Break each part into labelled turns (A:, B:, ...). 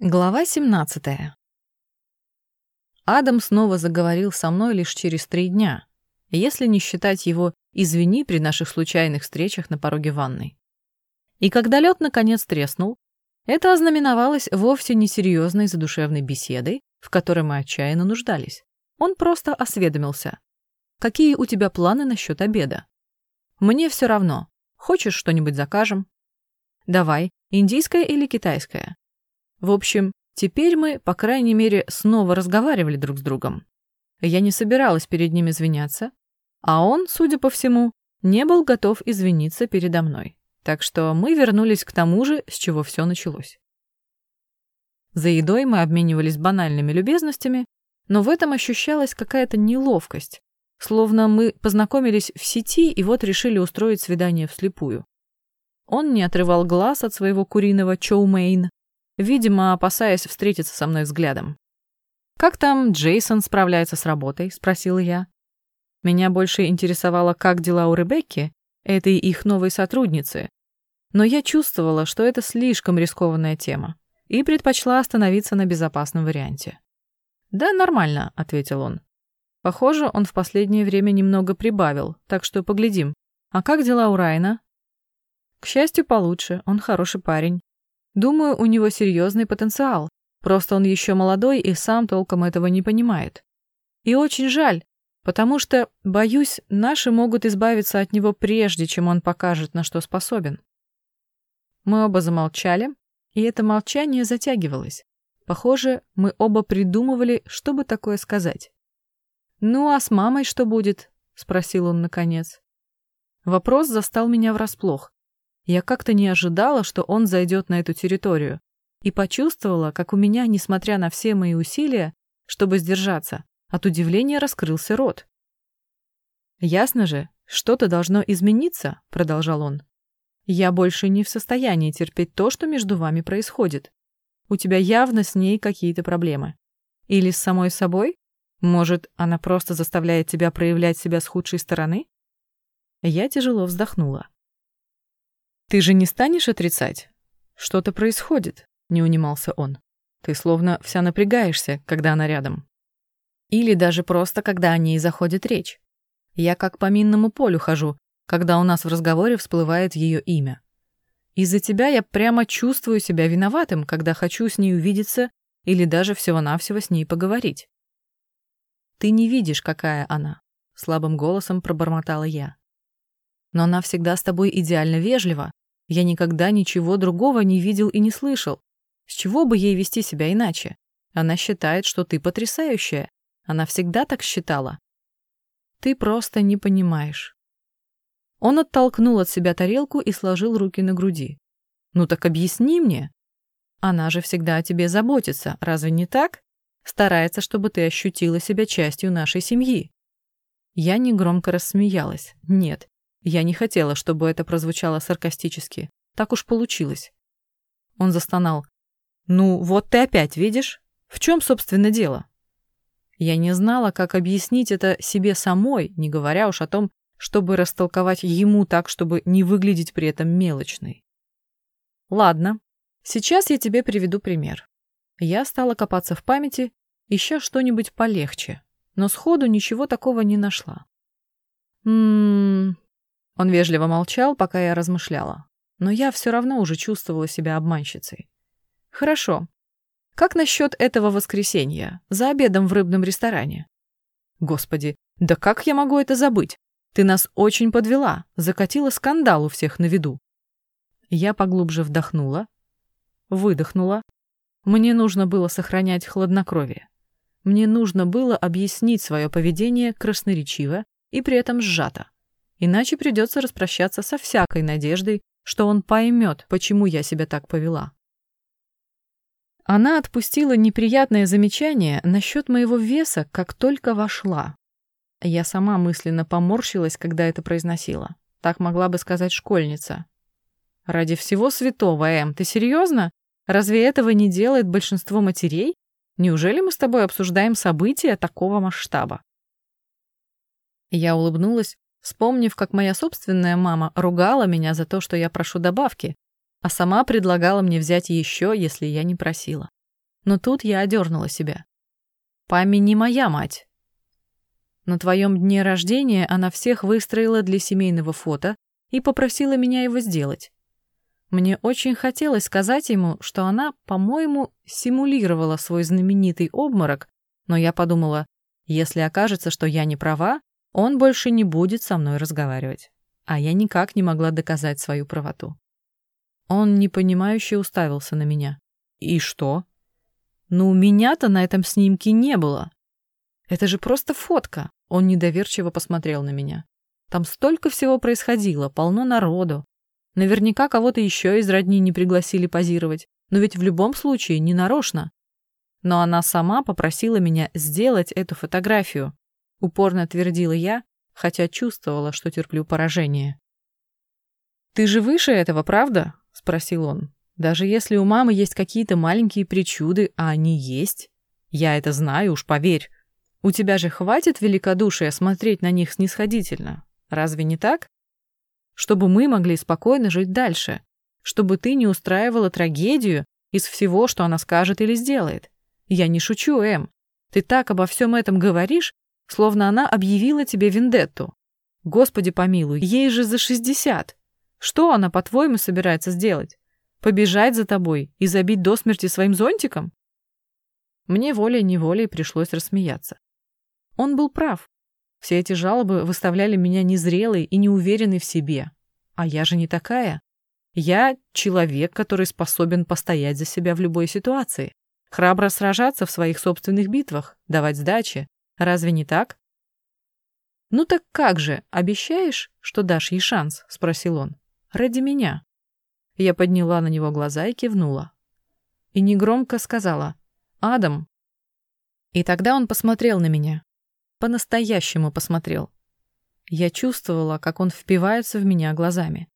A: Глава 17. Адам снова заговорил со мной лишь через три дня, если не считать его «извини» при наших случайных встречах на пороге ванной. И когда лед наконец треснул, это ознаменовалось вовсе не серьезной задушевной беседой, в которой мы отчаянно нуждались. Он просто осведомился. «Какие у тебя планы насчет обеда?» «Мне все равно. Хочешь, что-нибудь закажем?» «Давай, индийское или китайское?» В общем, теперь мы, по крайней мере, снова разговаривали друг с другом. Я не собиралась перед ним извиняться, а он, судя по всему, не был готов извиниться передо мной. Так что мы вернулись к тому же, с чего все началось. За едой мы обменивались банальными любезностями, но в этом ощущалась какая-то неловкость, словно мы познакомились в сети и вот решили устроить свидание вслепую. Он не отрывал глаз от своего куриного чоумейн, видимо, опасаясь встретиться со мной взглядом. «Как там Джейсон справляется с работой?» — спросила я. Меня больше интересовало, как дела у Ребекки, этой их новой сотрудницы. Но я чувствовала, что это слишком рискованная тема, и предпочла остановиться на безопасном варианте. «Да, нормально», — ответил он. Похоже, он в последнее время немного прибавил, так что поглядим. А как дела у Райна? К счастью, получше, он хороший парень. Думаю, у него серьезный потенциал. Просто он еще молодой и сам толком этого не понимает. И очень жаль, потому что, боюсь, наши могут избавиться от него прежде, чем он покажет, на что способен. Мы оба замолчали, и это молчание затягивалось. Похоже, мы оба придумывали, что бы такое сказать. «Ну, а с мамой что будет?» — спросил он наконец. Вопрос застал меня врасплох. Я как-то не ожидала, что он зайдет на эту территорию, и почувствовала, как у меня, несмотря на все мои усилия, чтобы сдержаться, от удивления раскрылся рот. «Ясно же, что-то должно измениться», — продолжал он. «Я больше не в состоянии терпеть то, что между вами происходит. У тебя явно с ней какие-то проблемы. Или с самой собой? Может, она просто заставляет тебя проявлять себя с худшей стороны?» Я тяжело вздохнула. «Ты же не станешь отрицать? Что-то происходит», — не унимался он. «Ты словно вся напрягаешься, когда она рядом. Или даже просто, когда о ней заходит речь. Я как по минному полю хожу, когда у нас в разговоре всплывает ее имя. Из-за тебя я прямо чувствую себя виноватым, когда хочу с ней увидеться или даже всего-навсего с ней поговорить. Ты не видишь, какая она, слабым голосом пробормотала я. Но она всегда с тобой идеально вежлива, я никогда ничего другого не видел и не слышал. С чего бы ей вести себя иначе? Она считает, что ты потрясающая. Она всегда так считала. Ты просто не понимаешь. Он оттолкнул от себя тарелку и сложил руки на груди. Ну так объясни мне. Она же всегда о тебе заботится, разве не так? Старается, чтобы ты ощутила себя частью нашей семьи. Я негромко рассмеялась. Нет, я не хотела, чтобы это прозвучало саркастически. Так уж получилось. Он застонал. «Ну, вот ты опять видишь? В чем, собственно, дело?» Я не знала, как объяснить это себе самой, не говоря уж о том, чтобы растолковать ему так, чтобы не выглядеть при этом мелочной. Ладно, сейчас я тебе приведу пример. Я стала копаться в памяти, ища что-нибудь полегче, но сходу ничего такого не нашла. Ммм, он вежливо молчал, пока я размышляла. Но я все равно уже чувствовала себя обманщицей. Хорошо. Как насчет этого воскресенья, за обедом в рыбном ресторане? Господи, да как я могу это забыть? Ты нас очень подвела, закатила скандал у всех на виду. Я поглубже вдохнула, выдохнула. Мне нужно было сохранять хладнокровие. Мне нужно было объяснить свое поведение красноречиво и при этом сжато. Иначе придется распрощаться со всякой надеждой, что он поймет, почему я себя так повела. Она отпустила неприятное замечание насчет моего веса, как только вошла. Я сама мысленно поморщилась, когда это произносила. Так могла бы сказать школьница. «Ради всего святого, Эм, ты серьезно? Разве этого не делает большинство матерей? Неужели мы с тобой обсуждаем события такого масштаба?» Я улыбнулась, вспомнив, как моя собственная мама ругала меня за то, что я прошу добавки, а сама предлагала мне взять еще, если я не просила. Но тут я одернула себя. Пами не моя мать. На твоем дне рождения она всех выстроила для семейного фото и попросила меня его сделать. Мне очень хотелось сказать ему, что она, по-моему, симулировала свой знаменитый обморок, но я подумала, если окажется, что я не права, он больше не будет со мной разговаривать. А я никак не могла доказать свою правоту. Он непонимающе уставился на меня. И что? Ну, меня-то на этом снимке не было. Это же просто фотка. Он недоверчиво посмотрел на меня. Там столько всего происходило, полно народу. Наверняка кого-то еще из родни не пригласили позировать, но ведь в любом случае не нарочно. Но она сама попросила меня сделать эту фотографию. Упорно твердила я, хотя чувствовала, что терплю поражение. «Ты же выше этого, правда?» — спросил он. «Даже если у мамы есть какие-то маленькие причуды, а они есть, я это знаю, уж поверь. У тебя же хватит великодушия смотреть на них снисходительно. Разве не так? Чтобы мы могли спокойно жить дальше. Чтобы ты не устраивала трагедию из всего, что она скажет или сделает. Я не шучу, Эм. Ты так обо всем этом говоришь, словно она объявила тебе вендетту. Господи помилуй, ей же за шестьдесят. Что она, по-твоему, собирается сделать? Побежать за тобой и забить до смерти своим зонтиком? Мне волей-неволей пришлось рассмеяться. Он был прав. Все эти жалобы выставляли меня незрелой и неуверенной в себе. А я же не такая. Я человек, который способен постоять за себя в любой ситуации, храбро сражаться в своих собственных битвах, давать сдачи. Разве не так? «Ну так как же, обещаешь, что дашь ей шанс?» — спросил он. «Ради меня». Я подняла на него глаза и кивнула. И негромко сказала «Адам». И тогда он посмотрел на меня, по-настоящему посмотрел. Я чувствовала, как он впивается в меня глазами.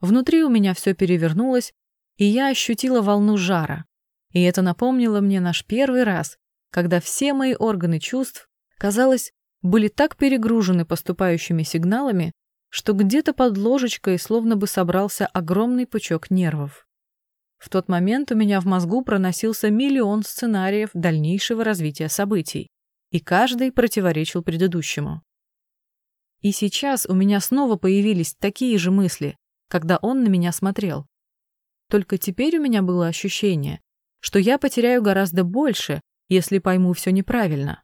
A: Внутри у меня все перевернулось, и я ощутила волну жара. И это напомнило мне наш первый раз, когда все мои органы чувств, казалось, были так перегружены поступающими сигналами, что где-то под ложечкой словно бы собрался огромный пучок нервов. В тот момент у меня в мозгу проносился миллион сценариев дальнейшего развития событий и каждый противоречил предыдущему. И сейчас у меня снова появились такие же мысли, когда он на меня смотрел. Только теперь у меня было ощущение, что я потеряю гораздо больше, если пойму все неправильно.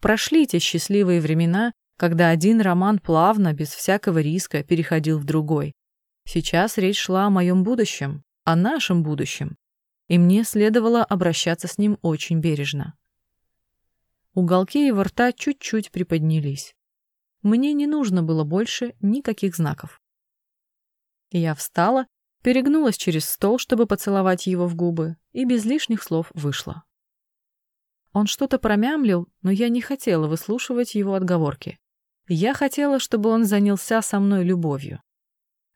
A: Прошли те счастливые времена, когда один роман плавно, без всякого риска, переходил в другой. Сейчас речь шла о моем будущем, о нашем будущем, и мне следовало обращаться с ним очень бережно. Уголки его рта чуть-чуть приподнялись. Мне не нужно было больше никаких знаков. Я встала, перегнулась через стол, чтобы поцеловать его в губы, и без лишних слов вышла. Он что-то промямлил, но я не хотела выслушивать его отговорки. Я хотела, чтобы он занялся со мной любовью.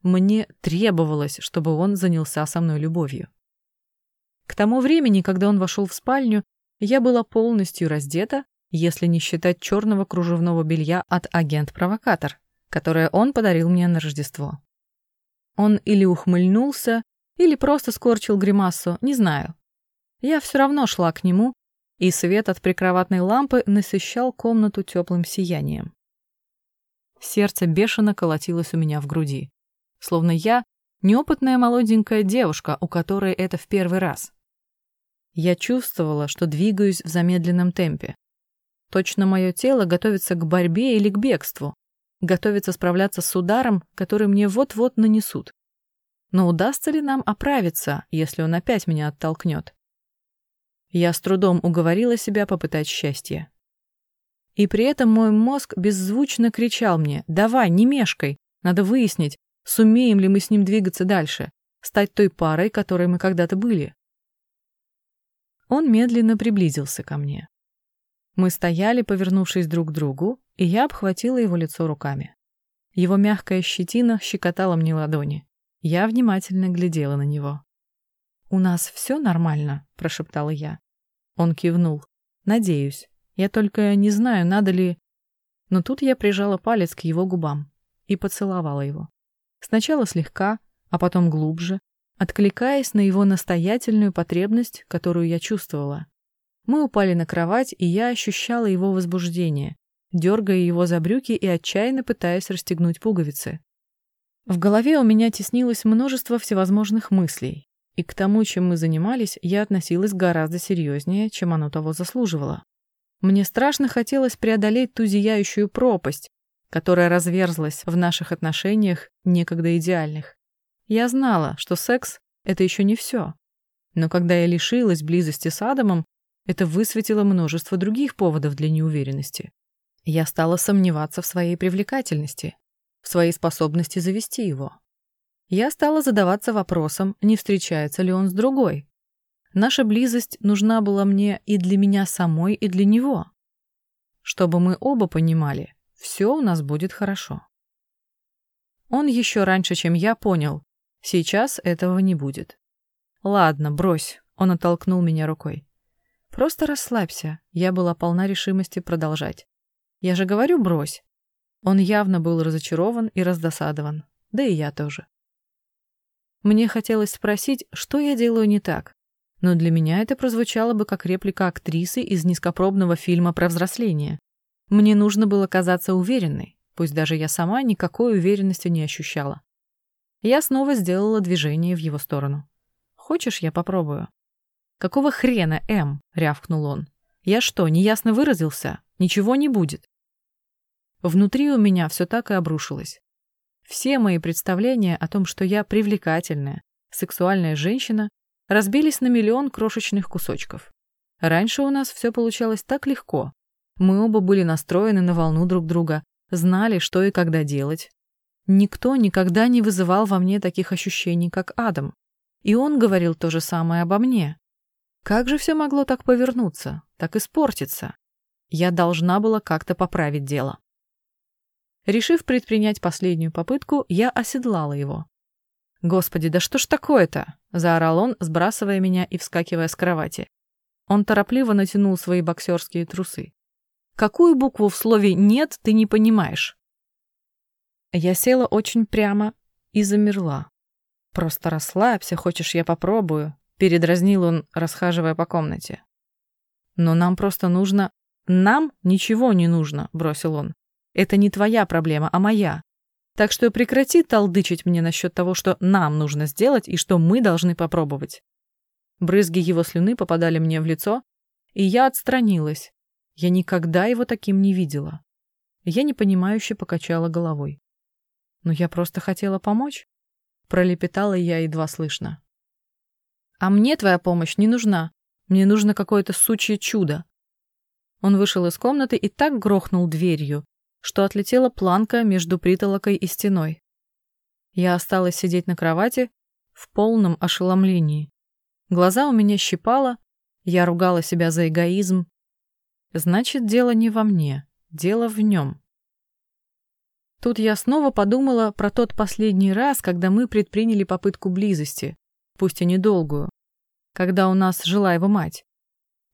A: Мне требовалось, чтобы он занялся со мной любовью. К тому времени, когда он вошел в спальню, я была полностью раздета, если не считать черного кружевного белья от агент-провокатор, которое он подарил мне на Рождество. Он или ухмыльнулся, или просто скорчил гримасу, не знаю. Я все равно шла к нему, и свет от прикроватной лампы насыщал комнату теплым сиянием. Сердце бешено колотилось у меня в груди, словно я неопытная молоденькая девушка, у которой это в первый раз. Я чувствовала, что двигаюсь в замедленном темпе. Точно мое тело готовится к борьбе или к бегству, готовится справляться с ударом, который мне вот-вот нанесут. Но удастся ли нам оправиться, если он опять меня оттолкнет? Я с трудом уговорила себя попытать счастье. И при этом мой мозг беззвучно кричал мне «Давай, не мешкай! Надо выяснить, сумеем ли мы с ним двигаться дальше, стать той парой, которой мы когда-то были». Он медленно приблизился ко мне. Мы стояли, повернувшись друг к другу, и я обхватила его лицо руками. Его мягкая щетина щекотала мне ладони. Я внимательно глядела на него. «У нас все нормально?» – прошептала я. Он кивнул. «Надеюсь. Я только не знаю, надо ли...» Но тут я прижала палец к его губам и поцеловала его. Сначала слегка, а потом глубже, откликаясь на его настоятельную потребность, которую я чувствовала. Мы упали на кровать, и я ощущала его возбуждение, дергая его за брюки и отчаянно пытаясь расстегнуть пуговицы. В голове у меня теснилось множество всевозможных мыслей, и к тому, чем мы занимались, я относилась гораздо серьезнее, чем оно того заслуживало. Мне страшно хотелось преодолеть ту зияющую пропасть, которая разверзлась в наших отношениях, некогда идеальных. Я знала, что секс — это еще не все. Но когда я лишилась близости с Адамом, это высветило множество других поводов для неуверенности. Я стала сомневаться в своей привлекательности, в своей способности завести его. Я стала задаваться вопросом, не встречается ли он с другой. Наша близость нужна была мне и для меня самой, и для него. Чтобы мы оба понимали, все у нас будет хорошо. Он еще раньше, чем я понял, сейчас этого не будет. Ладно, брось, он оттолкнул меня рукой. Просто расслабься, я была полна решимости продолжать. Я же говорю, брось. Он явно был разочарован и раздосадован, да и я тоже. Мне хотелось спросить, что я делаю не так, но для меня это прозвучало бы как реплика актрисы из низкопробного фильма про взросление. Мне нужно было казаться уверенной, пусть даже я сама никакой уверенности не ощущала. Я снова сделала движение в его сторону. «Хочешь, я попробую?» «Какого хрена, М?» — рявкнул он. «Я что, неясно выразился? Ничего не будет». Внутри у меня все так и обрушилось. Все мои представления о том, что я привлекательная, сексуальная женщина, разбились на миллион крошечных кусочков. Раньше у нас все получалось так легко, мы оба были настроены на волну друг друга, знали, что и когда делать. Никто никогда не вызывал во мне таких ощущений, как Адам. И он говорил то же самое обо мне. Как же все могло так повернуться, так испортиться? Я должна была как-то поправить дело. Решив предпринять последнюю попытку, я оседлала его. «Господи, да что ж такое-то?» — заорал он, сбрасывая меня и вскакивая с кровати. Он торопливо натянул свои боксерские трусы. Какую букву в слове «нет» ты не понимаешь? Я села очень прямо и замерла. «Просто расслабься, хочешь, я попробую», — передразнил он, расхаживая по комнате. «Но нам просто нужно...» «Нам ничего не нужно», — бросил он. «Это не твоя проблема, а моя. Так что прекрати толдычить мне насчет того, что нам нужно сделать и что мы должны попробовать». Брызги его слюны попадали мне в лицо, и я отстранилась, я никогда его таким не видела. Я непонимающе покачала головой. Но я просто хотела помочь. Пролепетала я едва слышно. А мне твоя помощь не нужна. Мне нужно какое-то сучье чудо. Он вышел из комнаты и так грохнул дверью, что отлетела планка между притолокой и стеной. Я осталась сидеть на кровати в полном ошеломлении. Глаза у меня щипало, я ругала себя за эгоизм, Значит, дело не во мне, дело в нем. Тут я снова подумала про тот последний раз, когда мы предприняли попытку близости, пусть и недолгую, когда у нас жила его мать.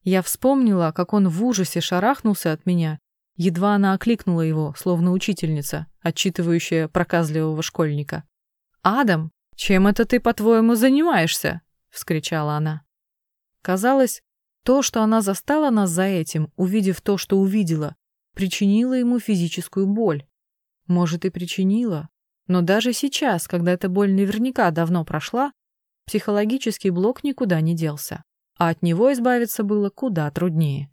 A: Я вспомнила, как он в ужасе шарахнулся от меня, едва она окликнула его, словно учительница, отчитывающая проказливого школьника. «Адам, чем это ты, по-твоему, занимаешься?» — вскричала она. Казалось, то, что она застала нас за этим, увидев то, что увидела, причинило ему физическую боль. Может, и причинила. Но даже сейчас, когда эта боль наверняка давно прошла, психологический блок никуда не делся, а от него избавиться было куда труднее.